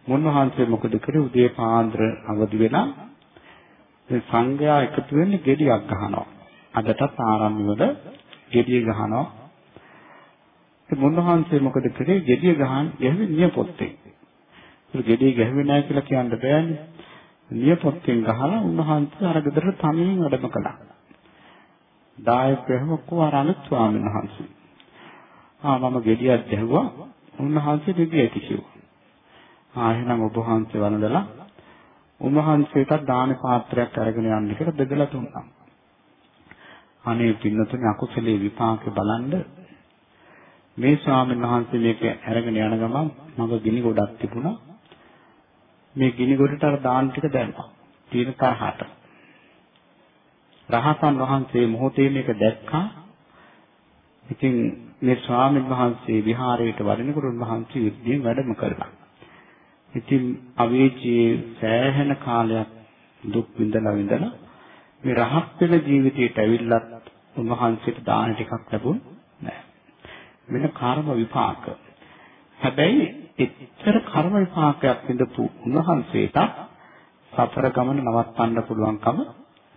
Speaker 1: මුන්වහන්සේ මොකද කරේ උදේ පාන්දර අවදි වෙලා මේ සංඝයා එකතු වෙන්නේ ගෙඩියක් ගහනවා. අදටත් ආරම්භ වල ගෙඩිය ගහනවා. ඒ මුන්වහන්සේ මොකද කරේ ගෙඩිය ගහන් ගැහුවේ නියපොත්තෙන්. ඒ ගෙඩිය ගැහුවේ නැහැ කියලා කියන්න බෑනේ. නියපොත්තෙන් ගහලා උන්වහන්සේ අර ගෙදරට තනියෙන් වැඩම කළා. දායකයම කුමාරාණන් ස්වාමීන් වහන්සේ. ආ මම ගෙඩියක් ගැහුවා. උන්වහන්සේ දෙවිය ඇති කිව්වා. ආ එහෙනම් ඔබ වහන්සේ වන්දලා උන්වහන්සේට දාන පාත්‍රයක් අරගෙන යන්න කියලා බෙදලා දුන්නා. අනේ පින්නතුනේ අකුසලේ විපාක බලන්න මේ ස්වාමීන් වහන්සේ මේක අරගෙන යන ගමන් මග ගිනි ගොඩක් තිබුණා. මේ ගිනි ගොඩට අර දාන ටික දැම්මා. තීන තරහට. රහතන් වහන්සේ මොහොතේ මේක දැක්කා. ඉතින් මේ ස්වාමීන් වහන්සේ විහාරයට වඩිනකොට උන්වහන්සේ යුද්ධයෙන් වැඩම කළා. ඉතින් අවේචී සෑහෙන කාලයක් දුක් විඳලා විඳලා මේ රහත් වෙන ජීවිතයට ඇවිල්ලත් උන්වහන්සේට දාන ටිකක් ලැබුණ නැහැ. වෙන කර්ම විපාක. හැබැයි එච්චර කර්ම විපාකයක් විඳපු උන්වහන්සේට සතර ගමන නවත්තන්න පුළුවන්කම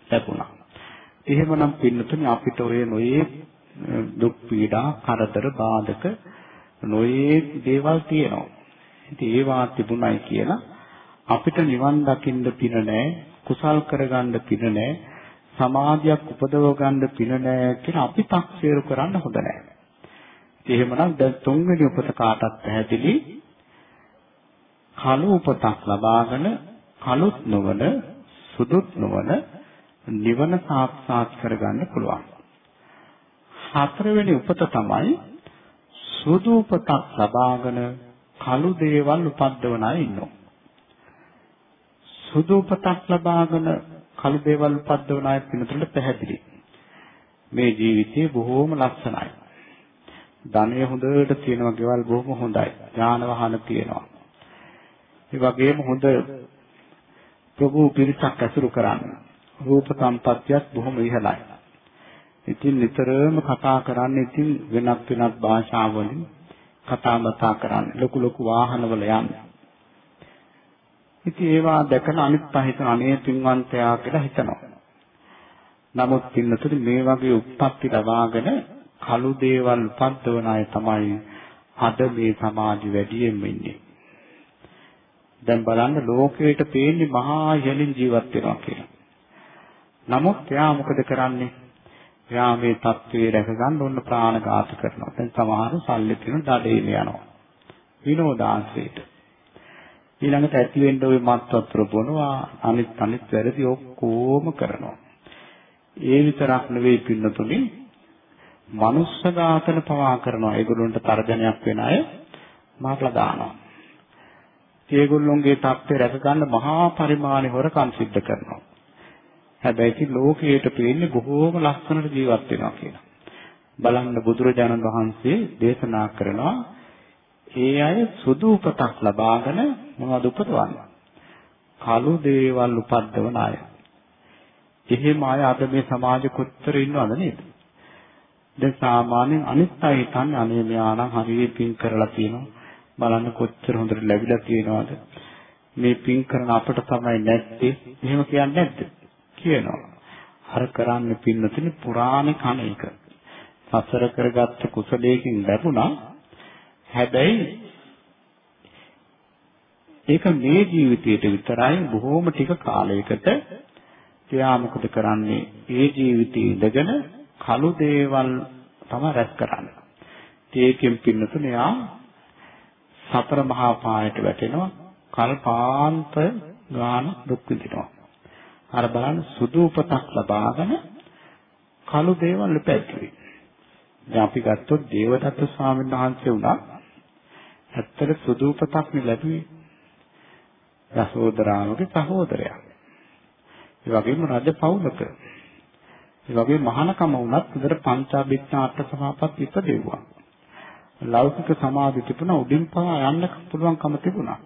Speaker 1: ලැබුණා. එහෙමනම් පින්නතුනි අපිට ඔය නොයේ දුක් පීඩා කරදර බාධක නොයේ දේවල් තියෙනවා. ඉතින් ඒවා තිබුණයි කියලා අපිට නිවන් දකින්න පින නැහැ, කුසල් කරගන්න පින නැහැ, සමාධියක් උපදව ගන්න පින නැහැ කියලා අපි තක්සේරු කරන්න හොඳ නැහැ. එහෙමනම් දැන් තුන්වෙනි උපත කාටත් පැහැදිලි කළු උපතක් ලබාගෙන කළුත් නොවන සුදුත් නොවන නිවන සාක්ෂාත් කරගන්න පුළුවන්. හතරවෙනි උපත තමයි සුදු උපතක් ලබාගෙන කළු දේවල් උපද්දවන අය ඉන්නවා. සුදු උපතක් ලබාගෙන කළු දේවල් උපද්දවන අය පිනතුලට පැහැදිලි. මේ ජීවිතේ බොහෝම ලස්සනයි. ධනය හොඳට තියෙනවා, ගෙවල් බොහොම හොඳයි. යාන වාහන තියෙනවා. ඒ වගේම හොඳ ප්‍රභු පිරිසක් ඇසුරු කරන්න. රූප සම්පත්තියත් බොහොම ඉහළයි. ඉතින් නිතරම කතා කරන්නේ ඉතින් වෙනත් වෙනත් භාෂාවලින් කතා බතා කරන්නේ. ලොකු ලොකු වාහනවල යන්නේ. ඉතින් ඒවා දැකලා අනිත් පහිතන අනේ පින්වන්තයා කියලා හිතනවා. නමුත් පින්නතුනි මේ වගේ උප්පත්ති ලබාගෙන කළු දේවල් උපද්දවන අය තමයි අද මේ සමාජෙ වැඩියෙන්ම ඉන්නේ. දැන් බලන්න ලෝකයට පේන්නේ මහා යලින් ජීවත් වෙනවා කියලා. නමුත් එයා මොකද කරන්නේ? එයා මේ தત્ත්වයේ රැක ගන්න ඕන ප්‍රාණඝාත කරනවා. දැන් සමහර සල්ලි කියන දඩේම යනවා. විනෝදාංශයට. ඊළඟට ඇති වෙන්න ওই මත් වතුර බොනවා, අනිත් අනිත් වැරදි ඔක්කොම කරනවා. ඒ විතරක් නෙවෙයි පින්නතුනේ මනුෂ්‍ය ඝාතන පවා කරනවා. ඒගොල්ලන්ට තර්ජනයක් වෙන අය මාර්ලා දානවා. ඒගොල්ලොන්ගේ தත්ත්වය රැක ගන්න මහා පරිමාණ හොරකම් සිද්ධ කරනවා. හැබැයි ඉතින් ලෝකයට පේන්නේ බොහෝම ලස්සනට ජීවත් වෙනවා කියලා. බලන්න බුදුරජාණන් වහන්සේ දේශනා කරනවා ඒ අය සුදු උපතක් ලබාගෙන මොනවද උපදවන්නේ? කළු දේවල් උපද්දවන අය. එහෙම අය අද මේ සමාජෙ කොච්චර ඉන්නවද නේද? දැන් සාමාන්‍යයෙන් අනිත් අය හිතන්නේ අනේ මෙයා නම් හරිය පින් කරලා තියෙනවා. බලන්න කොච්චර හොඳට ලැබිලා තියෙනවද? මේ පින් කරන අපට තමයි නැත්තේ. එහෙම කියන්නේ නැද්ද? කියනවා. අර කරන්න පින්නතුනි පුරාණ කණ එක. සසර කරගත්ත කුසලයකින් ලැබුණා. හැබැයි ඒක මේ ජීවිතයට විතරයි බොහෝම ටික කාලයකට එයා මොකද කරන්නේ? ඒ ජීවිතයේ ඉඳගෙන කළු දේවල් තමයි රැස් කරන්නේ. ඒකෙන් පින්නතුනේ යා සතර මහා පායට වැටෙනවා. කල්පාන්ත ගාන දුක් විඳිනවා. අර බලන්න සුදු උපතක් ලබාගෙන කළු දේවල් පැතුවේ. දැන් අපි ගත්තොත් දේවදත්ත ස්වාමීන් වහන්සේ උනා ඇත්තට සුදු උපතක් නේ ලැබුවේ. යසෝදරාවගේ සහෝදරයා. ඒ වගේම රජ පවුලක. ඒ වගේ මහානකම වුණත් උදේට පංචාභිඥා අට සමාපත් ඉපදෙව්වා. ලෞකික සමාධි තිබුණා උඩින් පවා යන්න පුළුවන්කම තිබුණා.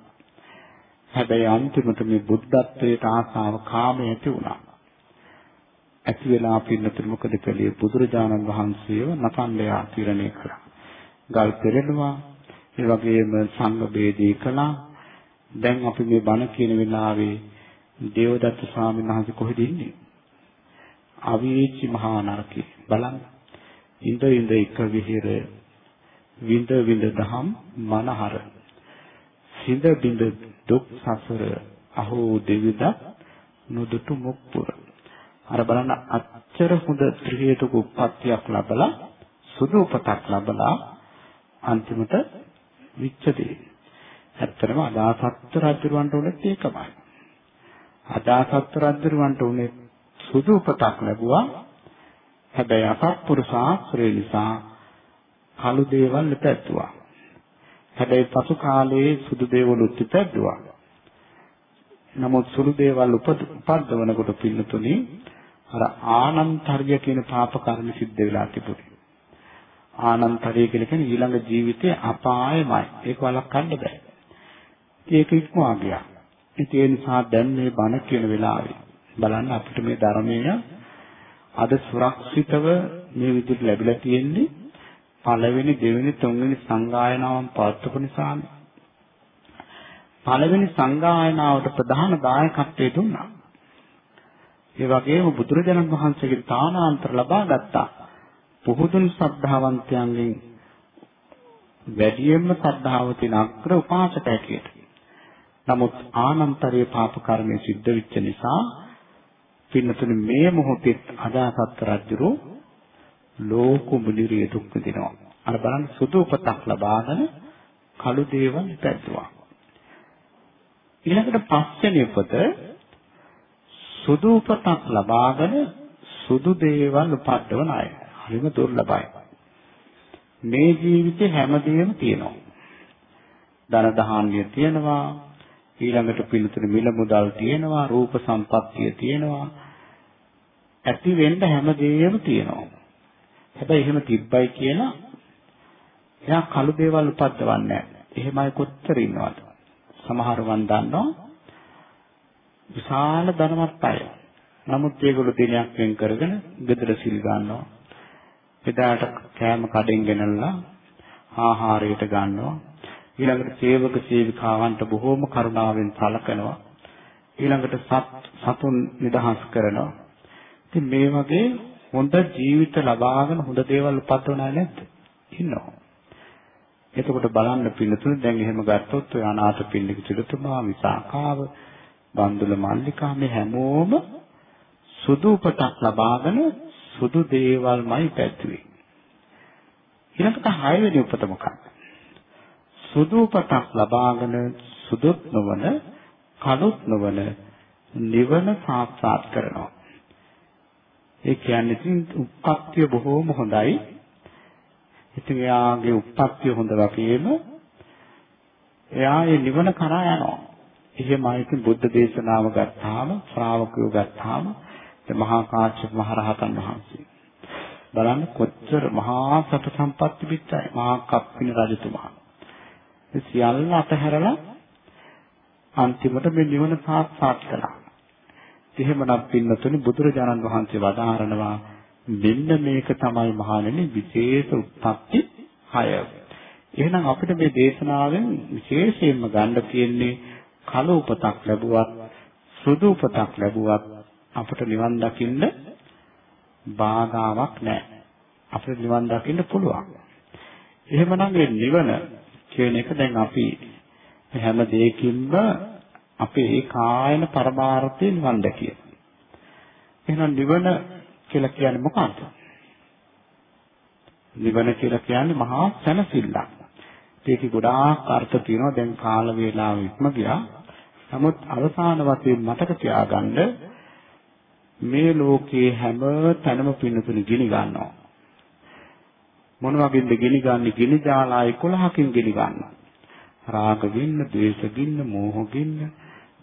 Speaker 1: හැබැයි අන්තිමට මේ බුද්ධත්වයට ආසාව කාමයේ ඇති වුණා. ඇති වෙලා පින්නතුරු මොකද කළේ බුදුරජාණන් වහන්සේව නතන්ලයා තීරණය කළා. ගල් පෙරළුවා ඒ වගේම සංඝ බේදී කළා. දැන් අපි මේ බණ කියන වෙලාවේ දේවදත්ත ස්වාමීන් වහන්සේ කොහෙද ඉන්නේ? අවීචි මහා නරකේ බලන්න. ඉඳ ඉඳ එක විහෙර විඳ විඳ දහම් මනහර. සිඳ බිඳ දුක් සසර අහෝ දෙවිද නුදුටු මුක්පුර අර බලන්න අච්චර හොඳ ත්‍රි හේතුක උප්පත්තියක් ලැබලා සුදු උපතක් ලැබලා අන්තිමට විච්ඡදේ ඇත්තටම අදාසත් රජුරවන්ට උනේත් ඒකමයි. අදාසත් රජුරවන්ට උනේ සුදු උපතක් ලැබුවා. හැබැයි අසත්පුරුෂ ආශ්‍රය නිසා කළු දේවල් ඉපැද්දුවා හැබැයි පසු කාලයේ සුදු දේවලුත් ඉපැද්දුවා නමුත් සුළු දේවල් උපද්දවනකොට පින්නතුනි අර ආනන්තර්ය කියන පාප කර්ම සිද්ධ වෙලා තිබුණේ. ආනන්තර්ය කියලා කියන්නේ ඊළඟ ජීවිතේ අපායමයි. ඒක වළක්වන්න බෑ. ඒක ඉක්මවා ගියා. ඒ නිසා දැන් මේ බණ කියන වෙලාවේ බලන්න අපිට මේ ධර්මය අද සුරක්ෂිතව මේ විදිහට ලැබිලා තියෙන්නේ පළවෙනි දෙවෙනි තුන්වෙනි සංගායනාවන් පවත්වපු නිසානේ. පළවෙනි සංගායනාවට ප්‍රධාන දායකත්වයේ දුන්නා. ඒ වගේම බුදුරජාණන් වහන්සේගේ තානාන්තර ලබා ගත්තා. පුහුදුන් ශ්‍රද්ධාවන්තයන්ගෙන් වැඩියෙන්ම ශ්‍රද්ධාව තියෙන අග්‍ර උපාසක හැටියට. නමුත් ආනන්තරීය පාප කර්මයේ සිද්ධ වෙච්ච නිසා පින්නතුනි මේ මොහොතේ අදාසත් රජුරු ලෝක මුනිරිය දුක් විඳිනවා. අර බලන්න සුදු උපතක් ලබාගෙන කළු දේවල් පැද්දුවා. ඊළඟට පස්වෙනි උපත සුදු උපතක් ලබාගෙන සුදු දේවල් උපද්දවන අය. හරිම දුර්ලභයි. මේ ජීවිතේ හැමදේම තියෙනවා. ධන දහාන්‍ය තියෙනවා, ඊළඟට පිළිතුරු මිල මුදල් තියෙනවා, රූප සම්පත්තිය තියෙනවා. ඇති වෙන්න හැමදේම තියෙනවා. හැබැයි එහෙම තිබ්බයි කියලා එයා කළු දේවල් උපද්දවන්නේ නැහැ. එහෙමයි කොච්චර ඉන්නවද? සමහර වන් දන්නවා විශාල ධනවත් අය. නමුත් ඒගොල්ලෝ දිනයක් වෙන් කරගෙන ගෙදර සිල් ගන්නවා. එදාට කෑම කඩෙන් ගෙනල්ලා ආහාරයට ගන්නවා. ඊළඟට සේවක සේවිකාවන්ට බොහෝම කරුණාවෙන් සලකනවා. ඊළඟට සතුන් නිදහස් කරනවා. ඉතින් මේ වගේ හොඳ ජීවිත ලබාගෙන හොඳ දේවල් උපද්දවන අය නැද්ද? ඉන්නවා. එතකොට බලන්න පිළිතුරු දැන් එහෙම ගත්තොත් ඔය අනාථ පිළික සිටුතුමා විසාකාව බන්දුල මල්ලිකා මේ හැමෝම සුදු උපතක් ලබාගෙන සුදු දේවල්මයි පැතුවේ. ඊළඟට හයවෙනි උපත මොකක්ද? සුදු උපතක් ලබාගෙන සුදුත් නොවන කළුත් නොවන නිවන සාක්ෂාත් කරනවා. ඒ කියන්නේ ඉතින් උප්පත්තිය බොහෝම හොඳයි. ඉතින් එයාගේ උප්පත්තිය හොඳ වගේම එයා ඒ නිවන කරා යනවා. එහෙමයි ඉතින් බුද්ධ දේශනාව ගත්තාම ශ්‍රාවකයෝ ගත්තාම මහා කාශ්‍යප මහ රහතන් වහන්සේ බලන්න කොච්චර මහා සත සම්පatti පිටයි මහා කප්පින රජතුමා. ඒ සියල්ල අතහැරලා අන්තිමට මේ නිවන සාක්ෂාත් කළා. එහෙමනම් පින්නතුනි බුදුරජාණන් වහන්සේ වදාහරනවා මෙන්න මේක තමයි මහණෙනි විශේෂ උත්පත්ති 6. එහෙනම් අපිට මේ දේශනාවෙන් විශේෂයෙන්ම ගන්න තියෙන්නේ කල උපතක් ලැබුවත් සුදු උපතක් ලැබුවත් අපට නිවන් දකින්න බාධාවක් නැහැ. අපිට නිවන් දකින්න පුළුවන්. එහෙමනම් මේ නිවන කියන එක දැන් අපි හැම දෙයකින්ම අපේ කායන පරමාර්ථය නිවන් දැකිය. එහෙනම් නිවන කියලා කියන්නේ මොකක්ද? නිවන කියලා කියන්නේ මහා සැනසෙල්ලක්. ඒකේ ගොඩාක් අර්ථ තියෙනවා. දැන් කාල වේලාව ඉක්ම ගියා. නමුත් අවසාන වශයෙන් මතක තියාගන්න මේ ලෝකේ හැම තැනම පින්නතුනි ගිනි ගන්නවා. මොන වගේද ගිනි ගන්නේ? ගිනි ජාලා 11කින් ගිනි ගන්නවා. රාග ගින්න, ද්වේෂ ගින්න, මෝහ ගින්න,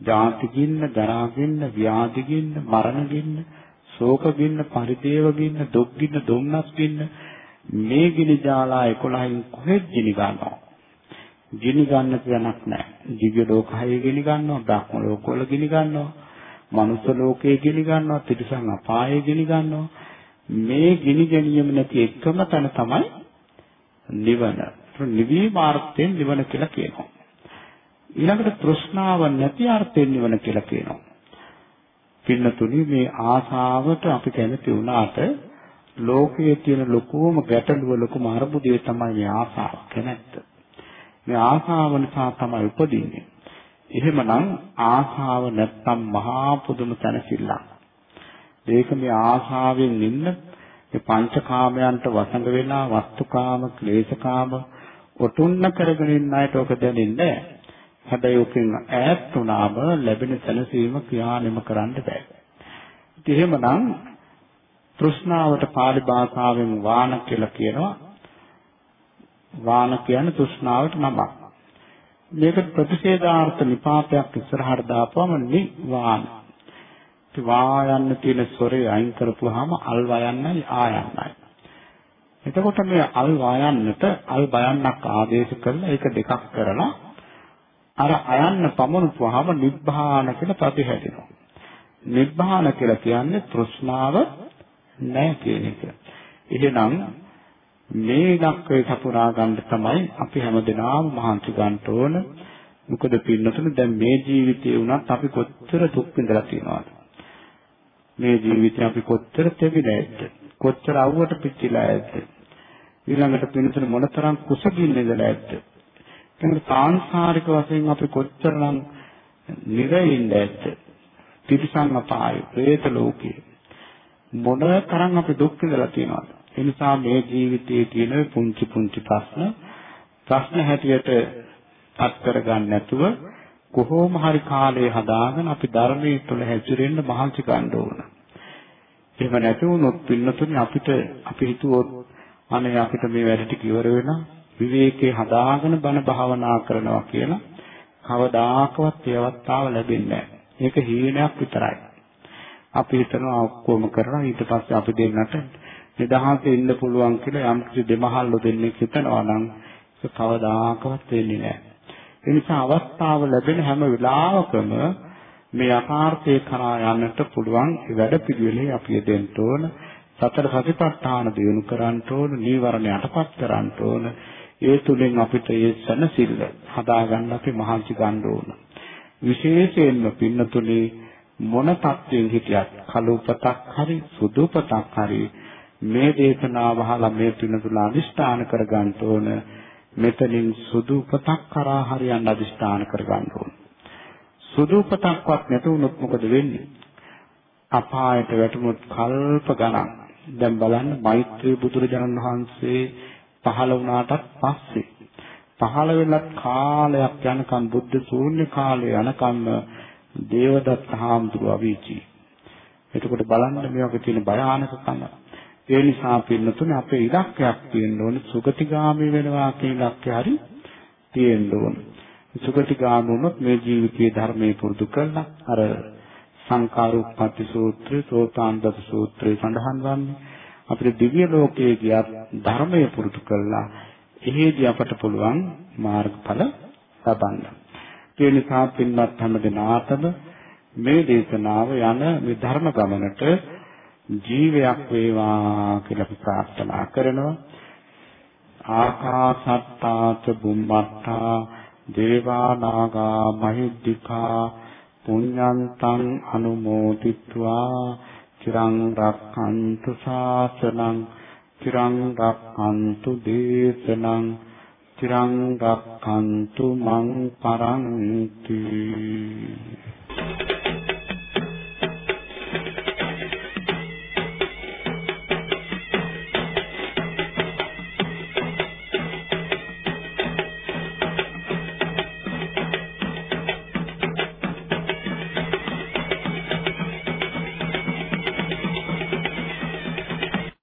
Speaker 1: ජාති ගින්න, ජරා ගින්න, ව්‍යාධි ගින්න, මරණ ගින්න, ශෝක ගින්න, පරිදේව ගින්න, දුක් ගින්න, දුම්නස් ගින්න මේ ගිනි ජාලා 11න් කොහෙද ගිනි ගන්නවා? ගිනි ගන්න තැනක් නැහැ. දිව්‍ය ලෝකයේ ගිනි ගන්නවා, බ්‍රහ්ම ලෝකවල ගිනි ගන්නවා, මනුස්ස ලෝකයේ ගිනි ගන්නවා, තිරිසන් අපායේ ගිනි ගන්නවා. මේ ගිනි ගැනීම නැති එකම තැන තමයි නිවන. නිවීම අර්ථයෙන් නිවන කියලා කියනවා. ඊළඟට තෘෂ්ණාව නැති අර්ථයෙන් නිවන කියලා කියනවා. පින්නතුනි මේ ආසාවට අපි කැමති වුණාට ලෝකයේ තියෙන ලොකුම ගැටලුව ලොකුම අරුබුදේ තමයි මේ ආසාව කැමැත්ත. මේ ආසාව නිසා තමයි උපදින්නේ. එහෙමනම් ආසාව නැත්තම් මහා පුදුම තනසිල්ලක්. ඒක මේ ආසාවෙන් ඉන්න මේ පංචකාමයන්ට වසඟ වෙලා වස්තුකාම, ක්ලේශකාම ඔටුන්න කරගෙන ඉන්න අයට ඔක දැනෙන්නේ හැබැයි ඔකෙන් ඈත් වුණාම ලැබෙන සැනසීම ක්‍රියානෙම කරන්න බෑ. ඉතින් එහෙමනම් තෘෂ්ණාවට පාලි භාෂාවෙන් වාන කියලා කියනවා. වාන කියන්නේ තෘෂ්ණාවට නමක්. මේක ප්‍රතිෂේධාර්ථ නිපාතයක් ඉස්සරහට දාපුවම නිවාන. වායන්න තියෙන ස්වරේ අයින් කරපුවාම අල් වයන්නයි ආයන්නයි. එතකොට මේ අල් වයන්නට අල් බයන්නක් ආදේශ කරලා ඒක දෙකක් කරලා අර අයන්න පමනුපුවාම නිබ්බාන කියලා ප්‍රතිහැදෙනවා. නිබ්බාන කියලා කියන්නේ තෘෂ්ණාව නැහැ කියන එක. එහෙනම් මේ ඉලක්කය සපුරා ගන්න තමයි අපි හැමදෙනාම මහන්සි ගන්න ඕන. මොකද පින්නතුනේ දැන් මේ ජීවිතේ වුණත් අපි කොච්චර දුක් විඳලා තියෙනවද? මේ ජීවිතේ අපි කොච්චර තෙවිලා ඇද්ද? කොච්චර අවුවට පිච්චිලා ඇද්ද? ඊළඟට පින්නතුනේ මොනතරම් කුසගින්න ඉඳලා ඇද්ද? එතකොට සාංශාරික වශයෙන් අපි කොච්චරනම් නිරයින්ද ඇද්ද? තිරිසන් අපාය, പ്രേත ලෝකේ මොන තරම් අපි දුක් විඳලා තියෙනවද? ඒ නිසා මේ ජීවිතයේ තියෙන පුංචි පුංචි ප්‍රශ්න ප්‍රශ්න හැටියට පත් කරගන්න නැතුව කොහොම හරි කාලේ හදාගෙන අපි ධර්මයේ තුල හැසිරෙන්න මහන්සි ගන්න ඕන. එහෙම නැති වුණොත් පින්නතුනි අපිට අපි හිතුවොත් අනේ අපිට මේ වැඩ ටික ඉවර වෙනවා විවේකේ හදාගෙන බණ භාවනා කරනවා කියලා කවදාකවත් ඒ අවස්ථාව ලැබෙන්නේ නැහැ. ඒක හීනයක් විතරයි. අපි හිතනවා ඔක්කොම කරලා ඊට පස්සේ අපි දෙන්නට නිදහසේ ඉන්න පුළුවන් කියලා යම් කිසි දෙමහල්ලු දෙන්නෙක් හිතනවා නම් ඒක කවදාකවත් වෙන්නේ නැහැ. ඒ නිසා අවස්ථාව ලැබෙන හැම වෙලාවකම මේ යථාර්ථය කරා යන්නට පුළුවන් වැඩ පිළිවෙලේ අපි දෙන්න ඕන. සතර සතිපට්ඨාන දිනු කරන්න ඕන, නීවරණ යටපත් කරන්න ඕන. ඒ තුලින් අපිට ඒ සනසිල්ල හදාගන්න අපි මහන්සි ගන්න ඕන. විශේෂයෙන්ම පින්නතුලේ මොන තත්ත්වයෙන් හිටියත් කලුපතක් හරි සුදුපතක් හරි මේ දේශනාව අහලා මේ පින්නතුල අදිෂ්ඨාන කරගන්න ඕන. මෙතනින් සුදුපතක් කරා හරියන්න අදිෂ්ඨාන කරගන්න ඕන. සුදුපතක්වත් නැතුනොත් මොකද වෙන්නේ? අපායට වැටුනොත් කල්ප ගණන්. දැන් බලන්න මෛත්‍රී බුදුරජාණන් වහන්සේ පහළ වුණාටත් පස්සේ පහළ වෙලත් කාලයක් යනකම් බුද්ධ ශූන්‍ය කාලය යනකම් දේවදත්ත හාමුදුරුව අවීචි. එතකොට බලන්න මේ වගේ තියෙන භයානකකම. ඒ නිසා පින්නතුනේ අපේ ඉලක්කයක් තියෙන්න ඕනේ සුගතිගාමී වෙනවා කියන ඉලක්කය හරි තියෙන්න ඕනේ. සුගතිගාමී වුණොත් මේ ජීවිතයේ ධර්මයේ පුරුදු කරලා අර සංකාරෝපපටි සූත්‍රය, සෝතාන්දත සූත්‍රය සඳහන් වන්නේ අපිට දිව්‍ය ලෝකයේ ගියත් ධර්මය පුරුදු කළා එහෙදී අපට පුළුවන් මාර්ගඵල ලබන්න. ඒ නිසා පින්වත් හැම දිනාතම මේ දේශනාව යන මේ ධර්ම ගමනට ජීවයක් වේවා කියලා අපි ප්‍රාර්ථනා කරනවා. ආකාසත්තාච බුම්මත්තා දේවා නාග මහිද්దికා පුඤ්ඤන්තං අනුමෝදිත්වා චිරං රක්ඛන්තු ශාසනං චිරං රක්ඛන්තු දේශනං චිරං රක්ඛන්තු මං පරන්ති